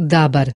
dabar